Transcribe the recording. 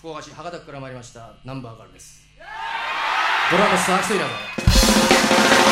福岡市博多区から参りましたナンバーガールです。ドラムスアクセイラー